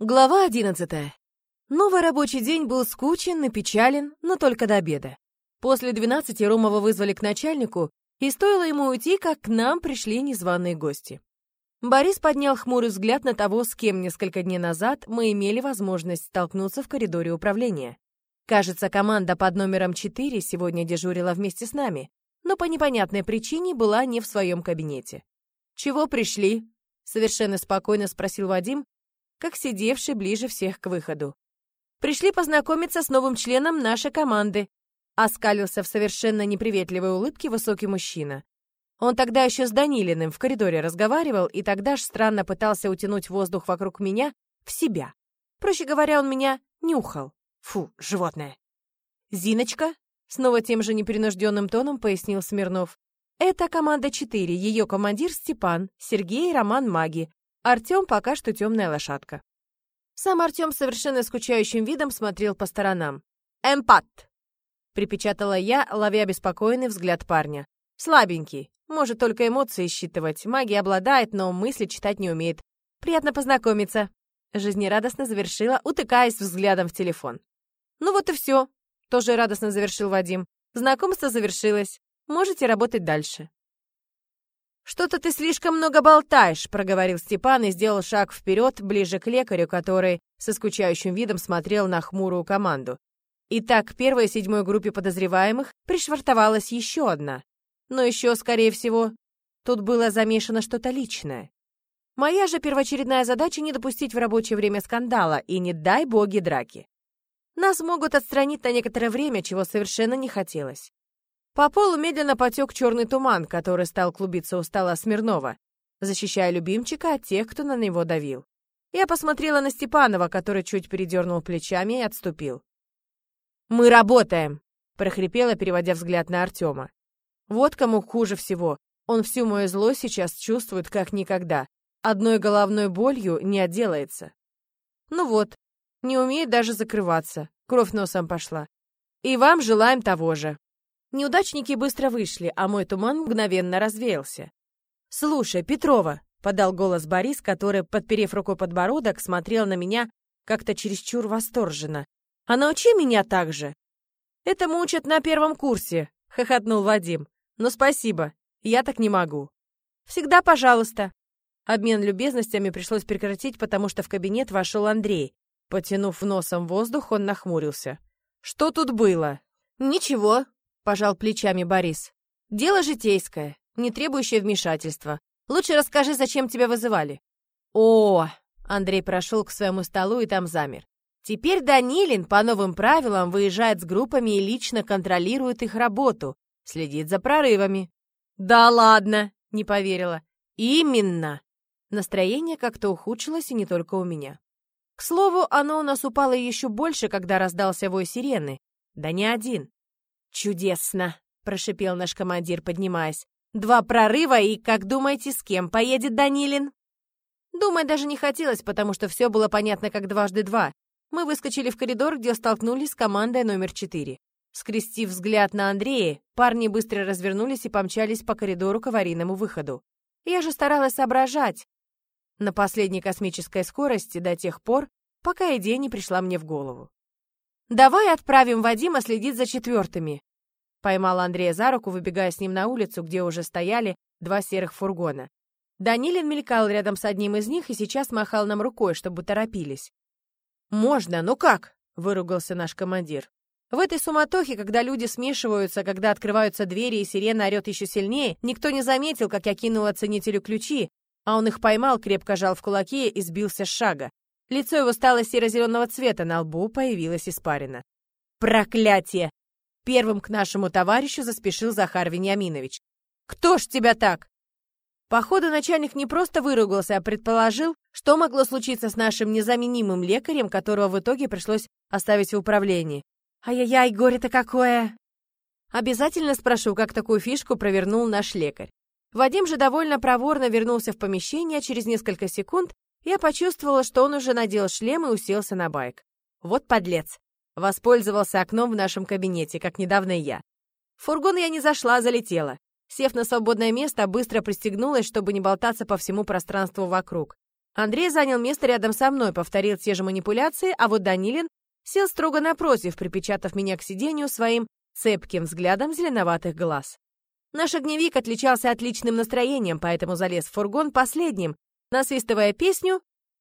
Глава одиннадцатая. Новый рабочий день был скучен и печален, но только до обеда. После двенадцати Ромова вызвали к начальнику, и стоило ему уйти, как к нам пришли незваные гости. Борис поднял хмурый взгляд на того, с кем несколько дней назад мы имели возможность столкнуться в коридоре управления. Кажется, команда под номером 4 сегодня дежурила вместе с нами, но по непонятной причине была не в своем кабинете. «Чего пришли?» — совершенно спокойно спросил Вадим, как сидевший ближе всех к выходу. «Пришли познакомиться с новым членом нашей команды», оскалился в совершенно неприветливой улыбке высокий мужчина. Он тогда еще с Данилиным в коридоре разговаривал и тогда ж странно пытался утянуть воздух вокруг меня в себя. Проще говоря, он меня нюхал. Фу, животное. «Зиночка?» — снова тем же непринужденным тоном пояснил Смирнов. «Это команда 4, ее командир Степан, Сергей, Роман, Маги, Артём пока что темная лошадка. Сам Артём совершенно скучающим видом смотрел по сторонам. «Эмпат!» — припечатала я, ловя беспокойный взгляд парня. «Слабенький. Может только эмоции считывать. Магия обладает, но мысли читать не умеет. Приятно познакомиться!» Жизнерадостно завершила, утыкаясь взглядом в телефон. «Ну вот и все!» — тоже радостно завершил Вадим. «Знакомство завершилось. Можете работать дальше». «Что-то ты слишком много болтаешь», — проговорил Степан и сделал шаг вперед, ближе к лекарю, который со скучающим видом смотрел на хмурую команду. Итак, к первой седьмой группе подозреваемых пришвартовалась еще одна. Но еще, скорее всего, тут было замешано что-то личное. Моя же первоочередная задача не допустить в рабочее время скандала и не дай боги драки. Нас могут отстранить на некоторое время, чего совершенно не хотелось. По полу медленно потек черный туман, который стал клубиться у стола Смирнова, защищая любимчика от тех, кто на него давил. Я посмотрела на Степанова, который чуть передернул плечами и отступил. «Мы работаем!» — прохрипела, переводя взгляд на Артема. «Вот кому хуже всего. Он всю мою зло сейчас чувствует как никогда. Одной головной болью не отделается. Ну вот, не умеет даже закрываться. Кровь носом пошла. И вам желаем того же». Неудачники быстро вышли, а мой туман мгновенно развеялся. «Слушай, Петрова!» — подал голос Борис, который, подперев рукой подбородок, смотрел на меня как-то чересчур восторженно. «А научи меня так же!» «Этому учат на первом курсе», — хохотнул Вадим. «Но спасибо, я так не могу». «Всегда пожалуйста». Обмен любезностями пришлось прекратить, потому что в кабинет вошел Андрей. Потянув носом воздух, он нахмурился. «Что тут было?» «Ничего», пожал плечами Борис. Дело житейское, не требующее вмешательства. Лучше расскажи, зачем тебя вызывали. О, Андрей прошел к своему столу и там замер. Теперь Данилин по новым правилам выезжает с группами и лично контролирует их работу, следит за прорывами. Да ладно, не поверила. Именно. Настроение как-то ухудшилось и не только у меня. К слову, оно у нас упало еще больше, когда раздался вой сирены. Да не один. «Чудесно!» — прошипел наш командир, поднимаясь. «Два прорыва и, как думаете, с кем поедет Данилин?» Думать даже не хотелось, потому что все было понятно как дважды два. Мы выскочили в коридор, где столкнулись с командой номер четыре. Скрестив взгляд на Андрея, парни быстро развернулись и помчались по коридору к аварийному выходу. Я же старалась соображать на последней космической скорости до тех пор, пока идея не пришла мне в голову. «Давай отправим Вадима следить за четвертыми», Поймал Андрея за руку, выбегая с ним на улицу, где уже стояли два серых фургона. Данилин мелькал рядом с одним из них и сейчас махал нам рукой, чтобы торопились. «Можно, ну как?» — выругался наш командир. В этой суматохе, когда люди смешиваются, когда открываются двери и сирена орёт еще сильнее, никто не заметил, как я кинула ценителю ключи, а он их поймал, крепко жал в кулаки и сбился с шага. Лицо его стало серо-зеленого цвета, на лбу появилась испарина. «Проклятие!» Первым к нашему товарищу заспешил Захар Вениаминович. «Кто ж тебя так?» Походу, начальник не просто выругался, а предположил, что могло случиться с нашим незаменимым лекарем, которого в итоге пришлось оставить в управлении. Ай-яй-яй, горе-то какое! Обязательно спрошу, как такую фишку провернул наш лекарь. Вадим же довольно проворно вернулся в помещение, а через несколько секунд я почувствовала, что он уже надел шлем и уселся на байк. Вот подлец. Воспользовался окном в нашем кабинете, как недавно я. В фургон я не зашла, залетела. Сев на свободное место, быстро пристегнулась, чтобы не болтаться по всему пространству вокруг. Андрей занял место рядом со мной, повторил те же манипуляции, а вот Данилин сел строго напротив, припечатав меня к сиденью своим цепким взглядом зеленоватых глаз. Наш огневик отличался отличным настроением, поэтому залез в фургон последним, насвистывая песню,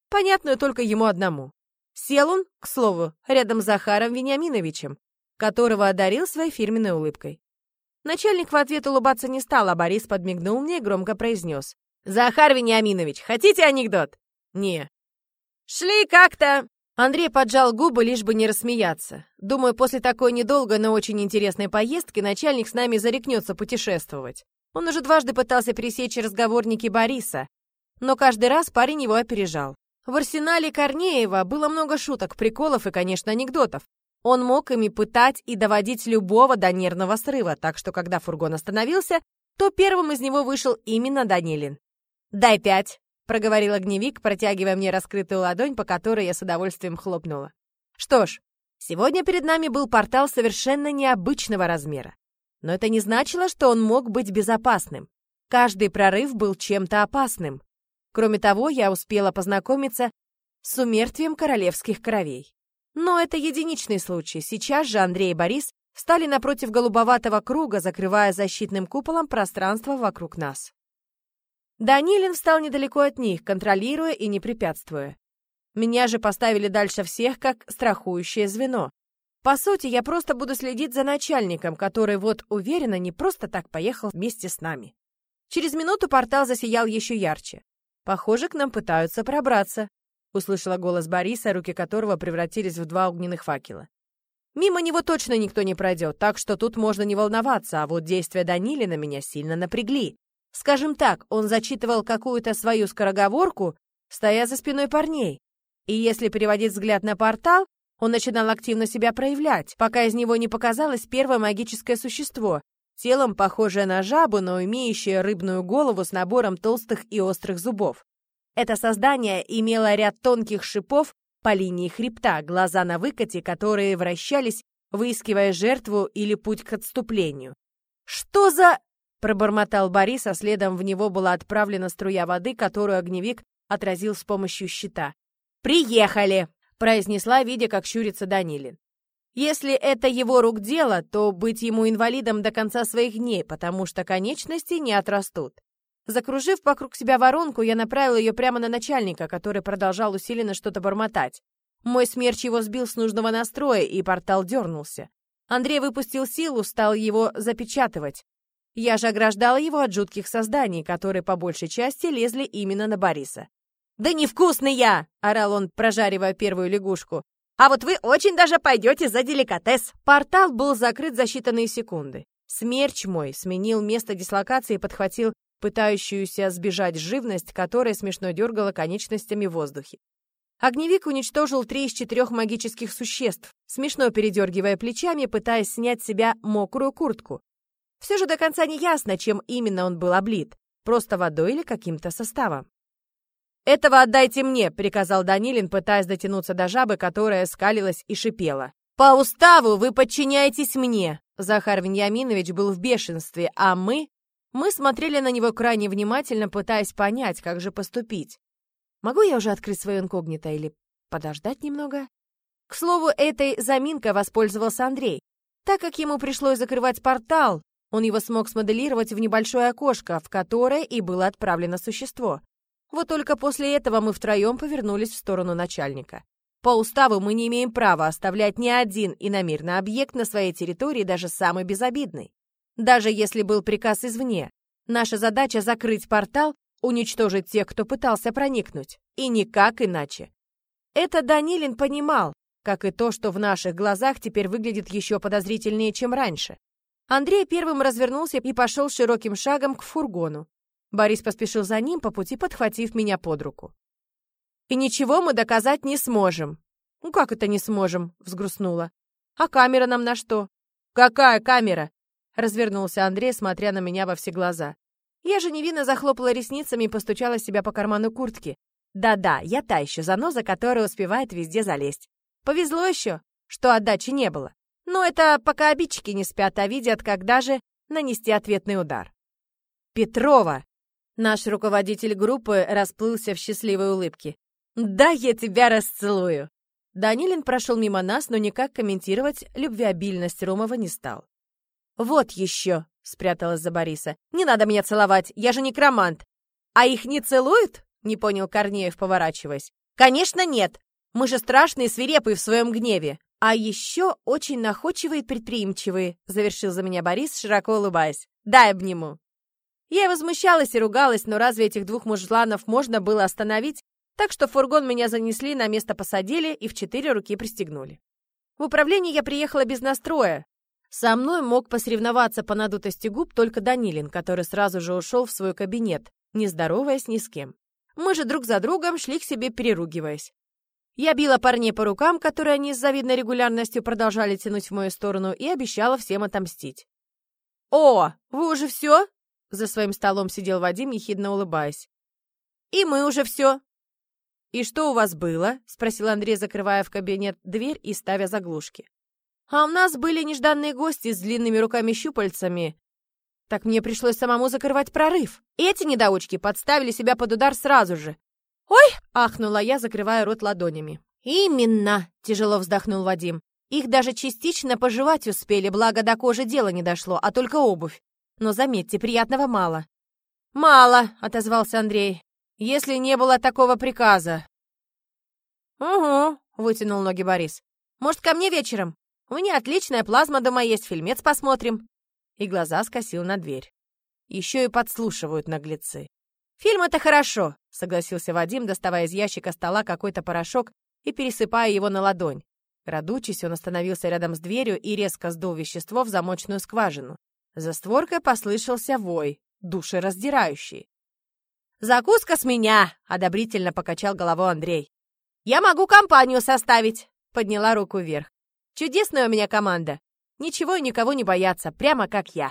понятную только ему одному. Сел он, к слову, рядом с Захаром Вениаминовичем, которого одарил своей фирменной улыбкой. Начальник в ответ улыбаться не стал, а Борис подмигнул мне и громко произнес. «Захар Вениаминович, хотите анекдот?» «Не». «Шли как-то...» Андрей поджал губы, лишь бы не рассмеяться. Думаю, после такой недолгой, но очень интересной поездки начальник с нами зарекнется путешествовать. Он уже дважды пытался пересечь разговорники Бориса, но каждый раз парень его опережал. В арсенале Корнеева было много шуток, приколов и, конечно, анекдотов. Он мог ими пытать и доводить любого до нервного срыва, так что, когда фургон остановился, то первым из него вышел именно Данилин. «Дай пять!» проговорил огневик, протягивая мне раскрытую ладонь, по которой я с удовольствием хлопнула. Что ж, сегодня перед нами был портал совершенно необычного размера. Но это не значило, что он мог быть безопасным. Каждый прорыв был чем-то опасным. Кроме того, я успела познакомиться с умертвием королевских кровей. Но это единичный случай. Сейчас же Андрей и Борис встали напротив голубоватого круга, закрывая защитным куполом пространство вокруг нас. Данилин встал недалеко от них, контролируя и не препятствуя. Меня же поставили дальше всех, как страхующее звено. По сути, я просто буду следить за начальником, который, вот уверенно, не просто так поехал вместе с нами. Через минуту портал засиял еще ярче. Похоже, к нам пытаются пробраться. Услышала голос Бориса, руки которого превратились в два огненных факела. Мимо него точно никто не пройдет, так что тут можно не волноваться, а вот действия Данилина меня сильно напрягли. Скажем так, он зачитывал какую-то свою скороговорку, стоя за спиной парней. И если переводить взгляд на портал, он начинал активно себя проявлять, пока из него не показалось первое магическое существо, телом похожее на жабу, но имеющее рыбную голову с набором толстых и острых зубов. Это создание имело ряд тонких шипов по линии хребта, глаза на выкате, которые вращались, выискивая жертву или путь к отступлению. «Что за...» Пробормотал Борис, а следом в него была отправлена струя воды, которую огневик отразил с помощью щита. «Приехали!» — произнесла, видя, как щурится Данилин. Если это его рук дело, то быть ему инвалидом до конца своих дней, потому что конечности не отрастут. Закружив вокруг себя воронку, я направила ее прямо на начальника, который продолжал усиленно что-то бормотать. Мой смерч его сбил с нужного настроя, и портал дернулся. Андрей выпустил силу, стал его запечатывать. Я же ограждала его от жутких созданий, которые по большей части лезли именно на Бориса. «Да невкусный я!» — орал он, прожаривая первую лягушку. «А вот вы очень даже пойдете за деликатес!» Портал был закрыт за считанные секунды. Смерч мой сменил место дислокации и подхватил пытающуюся сбежать живность, которая смешно дергала конечностями в воздухе. Огневик уничтожил три из четырех магических существ, смешно передергивая плечами, пытаясь снять с себя мокрую куртку. Все же до конца не ясно, чем именно он был облит, просто водой или каким-то составом. «Этого отдайте мне», — приказал Данилин, пытаясь дотянуться до жабы, которая скалилась и шипела. «По уставу вы подчиняетесь мне!» Захар Вениаминович был в бешенстве, а мы... Мы смотрели на него крайне внимательно, пытаясь понять, как же поступить. Могу я уже открыть свое инкогнито или подождать немного? К слову, этой заминкой воспользовался Андрей. Так как ему пришлось закрывать портал, он его смог смоделировать в небольшое окошко, в которое и было отправлено существо. Вот только после этого мы втроем повернулись в сторону начальника. По уставу мы не имеем права оставлять ни один иномирный объект на своей территории, даже самый безобидный. Даже если был приказ извне. Наша задача — закрыть портал, уничтожить тех, кто пытался проникнуть. И никак иначе. Это Данилин понимал, как и то, что в наших глазах теперь выглядит еще подозрительнее, чем раньше. Андрей первым развернулся и пошел широким шагом к фургону. Борис поспешил за ним, по пути подхватив меня под руку. «И ничего мы доказать не сможем». «Ну как это не сможем?» — взгрустнула. «А камера нам на что?» «Какая камера?» — развернулся Андрей, смотря на меня во все глаза. Я же невинно захлопала ресницами и постучала себя по карману куртки. Да-да, я та еще заноза, которая успевает везде залезть. Повезло еще, что отдачи не было. Но это пока обидчики не спят, а видят, когда же нанести ответный удар. «Петрова!» Наш руководитель группы расплылся в счастливой улыбке. «Да, я тебя расцелую!» Данилин прошел мимо нас, но никак комментировать любвеобильность Ромова не стал. «Вот еще!» — спряталась за Бориса. «Не надо меня целовать, я же некромант!» «А их не целуют?» — не понял Корнеев, поворачиваясь. «Конечно нет! Мы же страшные свирепые в своем гневе!» «А еще очень находчивые и предприимчивые», — завершил за меня Борис, широко улыбаясь. «Дай обниму». Я и возмущалась и ругалась, но разве этих двух мужланов можно было остановить? Так что фургон меня занесли, на место посадили и в четыре руки пристегнули. В управление я приехала без настроя. Со мной мог посоревноваться по надутости губ только Данилин, который сразу же ушел в свой кабинет, не здороваясь ни с кем. Мы же друг за другом шли к себе, переругиваясь. Я била парней по рукам, которые они с завидной регулярностью продолжали тянуть в мою сторону, и обещала всем отомстить. «О, вы уже все?» За своим столом сидел Вадим, ехидно улыбаясь. «И мы уже все!» «И что у вас было?» — спросил Андрей, закрывая в кабинет дверь и ставя заглушки. «А у нас были нежданные гости с длинными руками-щупальцами. Так мне пришлось самому закрывать прорыв. Эти недоучки подставили себя под удар сразу же. «Ой!» — ахнула я, закрывая рот ладонями. «Именно!» — тяжело вздохнул Вадим. «Их даже частично пожевать успели, благо до кожи дело не дошло, а только обувь. Но заметьте, приятного мало». «Мало», — отозвался Андрей, — «если не было такого приказа». «Угу», — вытянул ноги Борис. «Может, ко мне вечером? У меня отличная плазма дома есть, фильмец посмотрим». И глаза скосил на дверь. Еще и подслушивают наглецы. «Фильм — это хорошо», — согласился Вадим, доставая из ящика стола какой-то порошок и пересыпая его на ладонь. Крадучись, он остановился рядом с дверью и резко сдул вещество в замочную скважину. За створкой послышался вой, душераздирающий. «Закуска с меня!» — одобрительно покачал головой Андрей. «Я могу компанию составить!» — подняла руку вверх. «Чудесная у меня команда. Ничего и никого не боятся, прямо как я».